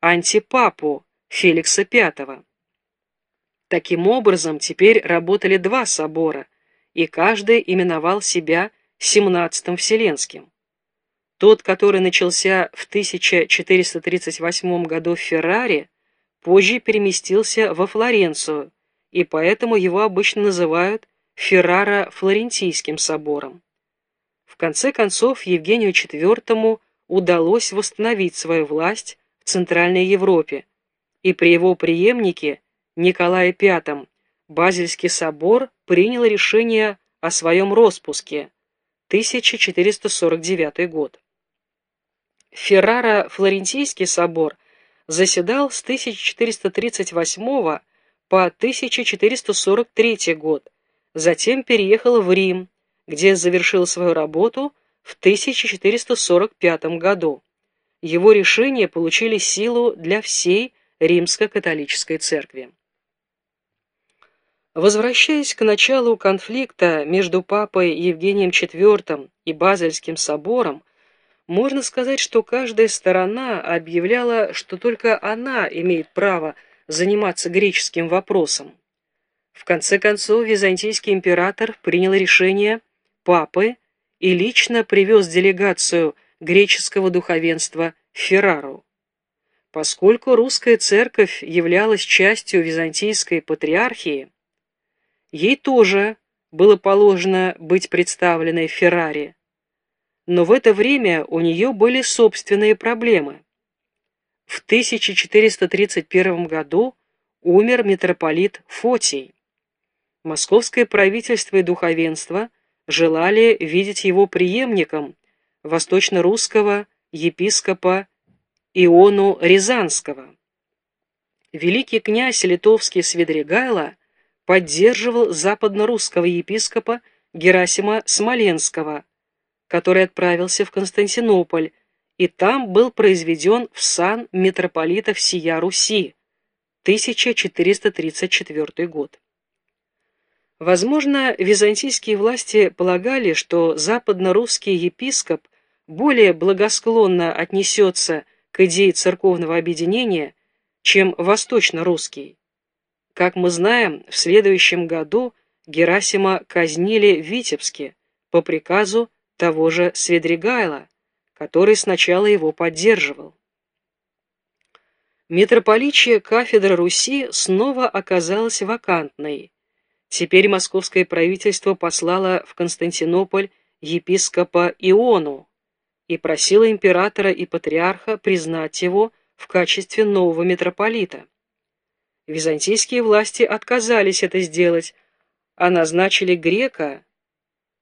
антипапу Феликса V. Таким образом, теперь работали два собора, и каждый именовал себя XVII Вселенским. Тот, который начался в 1438 году в Ферраре, позже переместился во Флоренцию, и поэтому его обычно называют Феррара-Флорентийским собором. В конце концов, Евгению IV удалось восстановить свою власть Центральной Европе, и при его преемнике Николае V Базельский собор принял решение о своем распуске, 1449 год. Феррара-Флорентийский собор заседал с 1438 по 1443 год, затем переехал в Рим, где завершил свою работу в 1445 году. Его решения получили силу для всей римско-католической церкви. Возвращаясь к началу конфликта между папой Евгением IV и Базельским собором, можно сказать, что каждая сторона объявляла, что только она имеет право заниматься греческим вопросом. В конце концов, византийский император принял решение папы и лично привез делегацию греческого духовенства Феррару. Поскольку русская церковь являлась частью византийской патриархии, ей тоже было положено быть представленной в Ферраре но в это время у нее были собственные проблемы. В 1431 году умер митрополит Фотий. Московское правительство и духовенство желали видеть его преемником восточно-русского епископа Иону Рязанского. Великий князь литовский Свидригайло поддерживал западно-русского епископа Герасима Смоленского, который отправился в Константинополь, и там был произведен в сан митрополита всея Руси, 1434 год. Возможно, византийские власти полагали, что западно-русский епископ более благосклонно отнесется к идее церковного объединения, чем восточно-русский. Как мы знаем, в следующем году Герасима казнили в Витебске по приказу того же Свидригайла, который сначала его поддерживал. Митрополичья кафедра Руси снова оказалась вакантной. Теперь московское правительство послало в Константинополь епископа Иону и просило императора и патриарха признать его в качестве нового митрополита. Византийские власти отказались это сделать, а назначили грека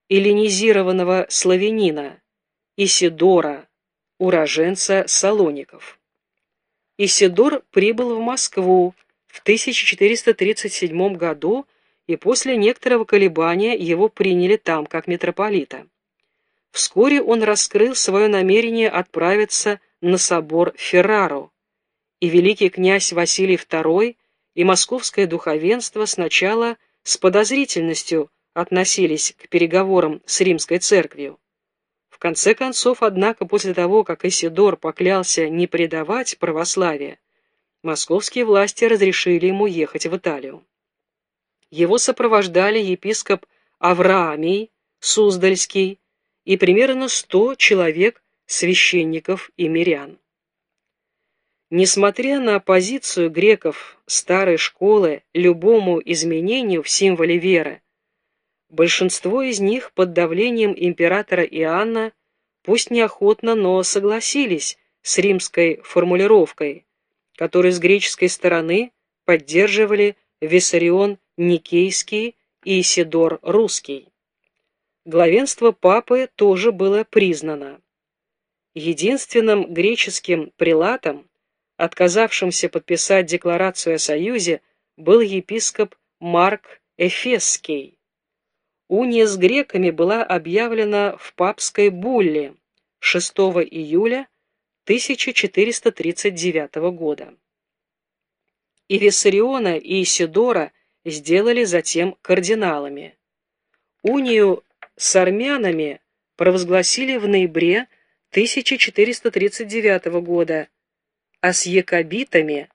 эллинизированного славянина Исидора, уроженца Салоников. Исидор прибыл в Москву в 1437 году, и после некоторого колебания его приняли там как митрополита. Вскоре он раскрыл свое намерение отправиться на собор Феррару, и великий князь Василий II и московское духовенство сначала с подозрительностью относились к переговорам с римской церковью. В конце концов, однако, после того, как Исидор поклялся не предавать православие, московские власти разрешили ему ехать в Италию. Его сопровождали епископ Авраамий, Суздальский и примерно сто человек священников и мирян. Несмотря на оппозицию греков старой школы любому изменению в символе веры, Большинство из них под давлением императора Иоанна пусть неохотно, но согласились с римской формулировкой, которую с греческой стороны поддерживали Виссарион Никейский и Исидор Русский. Главенство папы тоже было признано. Единственным греческим прилатом, отказавшимся подписать декларацию о союзе, был епископ Марк Эфесский. Уния с греками была объявлена в папской булле 6 июля 1439 года. И Виссариона, и Исидора сделали затем кардиналами. Унию с армянами провозгласили в ноябре 1439 года, а с якобитами